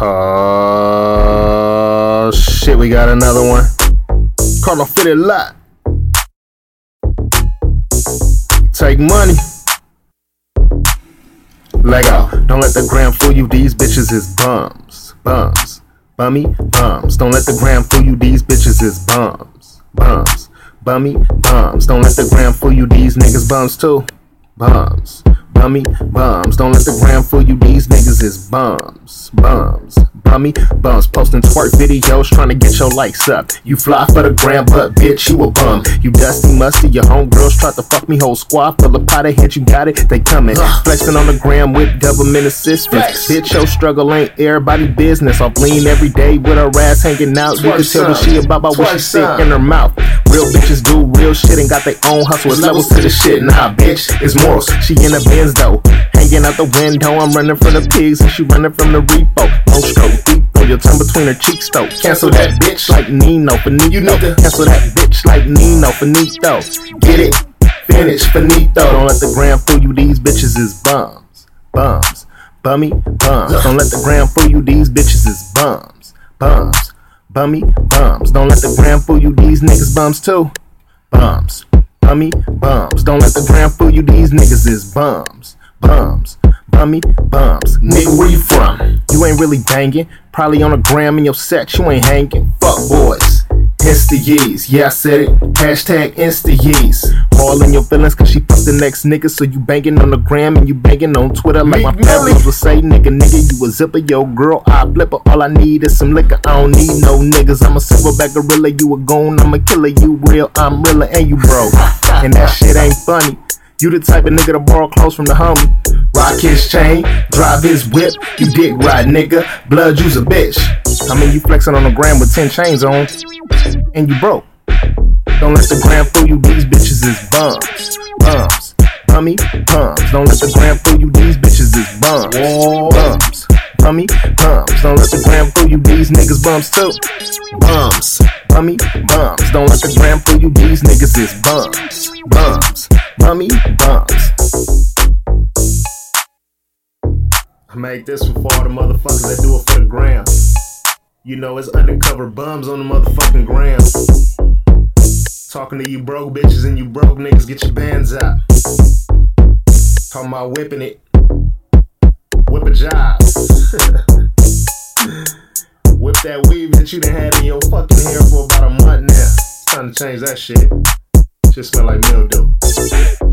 Oh shit, we got another one. Carlo fitted lot. Take money. Leg out. Don't let the gram fool you. These bitches is bums. Bums. Bummy. Bums. Don't let the gram fool you. These bitches is bums. Bums. Bummy. Bums. Don't let the gram fool you. These niggas bums too. Bums bummy, bums. Don't let the gram fool you, these niggas is bums, bums, bummy, bums. Posting twerk videos trying to get your likes up. You fly for the gram, but bitch, you a bum. You dusty, musty, your homegirls try to fuck me, whole squad full of pot head, you got it, they coming. Flexing on the gram with government assistance. Bitch, your struggle ain't everybody business. I'm lean every day with her ass hanging out. You can tell what she about by what she sick in her mouth. Real bitches do real shit and got their own hustle. It's levels to the shit. Nah, bitch, it's morals. She in the Benz though. Hanging out the window, I'm running from the pigs and she running from the repo. No stroke, deep throw your tongue between her cheeks though. Cancel that bitch like Nino Finito. You need to cancel that bitch like Nino Finito. Get it? Finish finito. Don't let the gram fool you. These bitches is bums, bums, bummy bums. Don't let the gram fool you. These bitches is bums, bums, bummy bums. Don't let the gram fool you. These niggas bums too. Bums, bummy bums. Don't let the gram fool you. These niggas is bums, bums, bummy bums. Nigga, where you from? You ain't really banging. Probably on a gram in your set. You ain't hanging. Fuck boys. Insta yees, yeah I said it. Hashtag Insta yees. All in your feelings cause she fucked the next nigga. So you banging on the gram and you banging on Twitter like my parents would say, nigga, nigga, you a zipper, yo girl, I flip her. All I need is some liquor. I don't need no niggas. I'm a silverback gorilla, you a goon, I'm a killer, you real, I'm realer, and you broke. And that shit ain't funny. You the type of nigga to borrow clothes from the homie. Rock his chain, drive his whip, you dick ride nigga, blood use a bitch. I mean you flexing on the gram with 10 chains on, and you broke. Don't let the gram fool you, these bitches is bums. Bums. Bummy, bums. Don't let the gram fool you, these bitches is bums. Bums. Bummy, bums. Don't let the gram fool you, these niggas bums too. Bums. Bummy, bums. Don't let the gram fool you, these niggas is bums. Bums. Bummy, bums. I make this one for all the motherfuckers that do it for the gram. You know, it's undercover bums on the motherfucking gram. Talking to you broke bitches and you broke niggas, get your bands out. Talking about whipping it. Whip a job. Whip that weave that you done had in your fucking hair for about a month now. It's time to change that shit. Just smell like mildew.